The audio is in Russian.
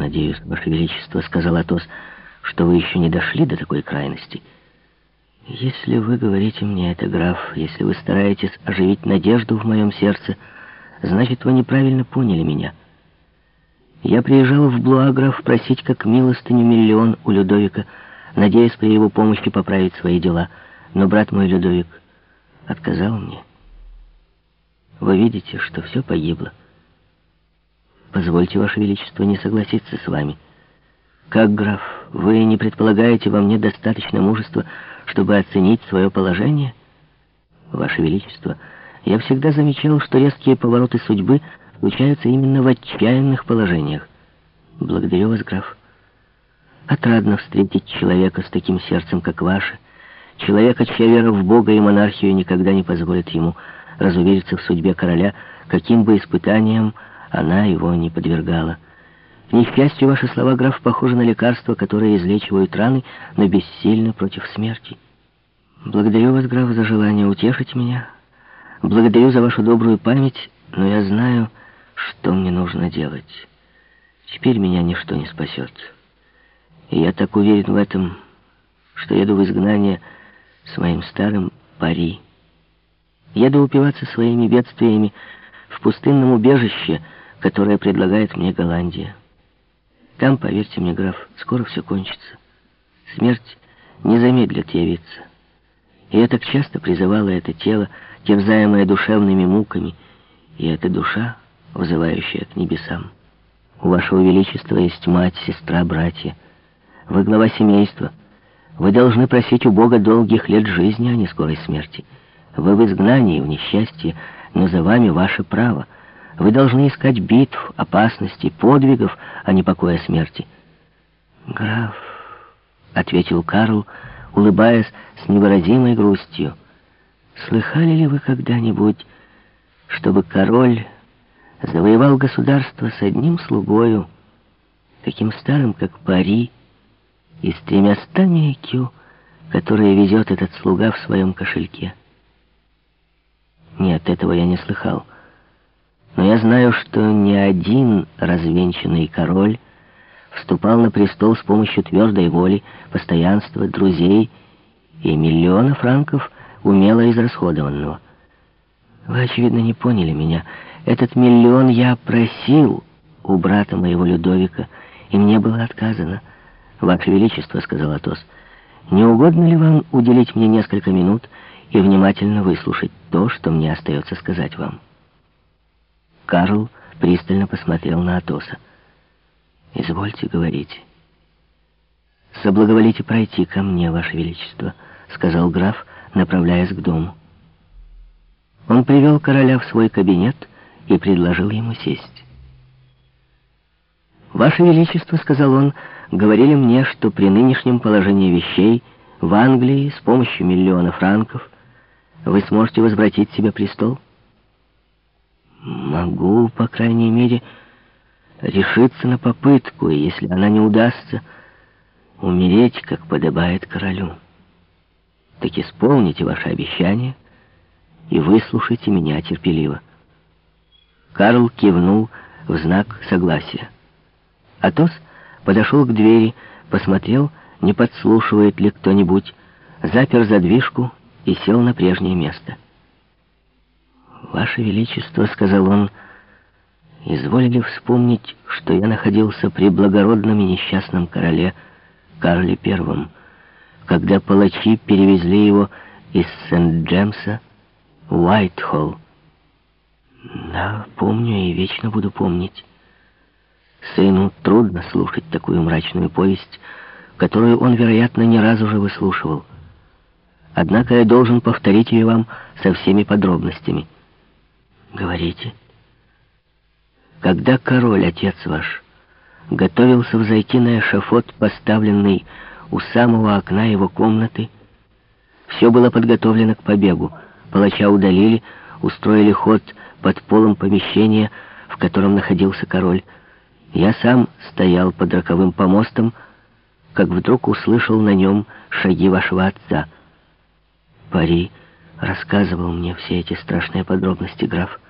надеюсь, Ваше Величество, — сказал Атос, — что вы еще не дошли до такой крайности. Если вы говорите мне это, граф, если вы стараетесь оживить надежду в моем сердце, значит, вы неправильно поняли меня. Я приезжал в Блуаграф просить как милостыню миллион у Людовика, надеясь при его помощи поправить свои дела, но брат мой Людовик отказал мне. Вы видите, что все погибло. Позвольте, Ваше Величество, не согласиться с вами. Как граф, вы не предполагаете во мне достаточно мужества, чтобы оценить свое положение? Ваше Величество, я всегда замечал, что резкие повороты судьбы случаются именно в отчаянных положениях. Благодарю вас, граф. Отрадно встретить человека с таким сердцем, как ваше, человека, чья вера в Бога и монархию никогда не позволит ему разувериться в судьбе короля, каким бы испытанием она его не подвергала. Несчастью, ваши слова, граф, похожи на лекарства, которые излечивают раны, но бессильны против смерти. Благодарю вас, граф, за желание утешить меня. Благодарю за вашу добрую память, но я знаю, что мне нужно делать. Теперь меня ничто не спасет. И я так уверен в этом, что еду в изгнание с моим старым пари. Еду упиваться своими бедствиями в пустынном убежище, которое предлагает мне Голландия. Там, поверьте мне, граф, скоро все кончится. Смерть не замедлит явиться. И я так часто призывала это тело, терзаемое душевными муками, и эта душа, вызывающая к небесам. У вашего величества есть мать, сестра, братья. Вы глава семейства. Вы должны просить у Бога долгих лет жизни, а не скорой смерти. Вы в изгнании, в несчастье, но за вами ваше право. Вы должны искать битв, опасностей, подвигов, а не покоя смерти. «Граф», — ответил Карл, улыбаясь с невыразимой грустью, «слыхали ли вы когда-нибудь, чтобы король завоевал государство с одним слугою, таким старым, как Пари, и с тремястами IQ, которые везет этот слуга в своем кошельке?» Нет, этого я не слыхал. Но я знаю, что ни один развенчанный король вступал на престол с помощью твердой воли, постоянства, друзей и миллиона франков, умело израсходованного. Вы, очевидно, не поняли меня. Этот миллион я просил у брата моего Людовика, и мне было отказано. «Ваше Величество», — сказал Атос, — «не угодно ли вам уделить мне несколько минут и внимательно выслушать то, что мне остается сказать вам?» Карл пристально посмотрел на Атоса. «Извольте говорить». «Соблаговолите пройти ко мне, Ваше Величество», — сказал граф, направляясь к дому. Он привел короля в свой кабинет и предложил ему сесть. «Ваше Величество», — сказал он, — «говорили мне, что при нынешнем положении вещей в Англии с помощью миллиона франков вы сможете возвратить себе престол?» «Могу, по крайней мере, решиться на попытку, и если она не удастся, умереть, как подобает королю. Так исполните ваше обещание и выслушайте меня терпеливо». Карл кивнул в знак согласия. Атос подошел к двери, посмотрел, не подслушивает ли кто-нибудь, запер задвижку и сел на прежнее место. «Ваше Величество», — сказал он, — «изволили вспомнить, что я находился при благородном и несчастном короле Карле Первом, когда палачи перевезли его из Сент-Джемса в Уайтхолл. Да, помню и вечно буду помнить. Сыну трудно слушать такую мрачную повесть, которую он, вероятно, не раз уже выслушивал. Однако я должен повторить ее вам со всеми подробностями. Говорите. Когда король, отец ваш, готовился взойти на эшафот, поставленный у самого окна его комнаты, все было подготовлено к побегу. Палача удалили, устроили ход под полом помещения, в котором находился король. Я сам стоял под роковым помостом, как вдруг услышал на нем шаги вашего отца — Пари рассказывал мне все эти страшные подробности, граф.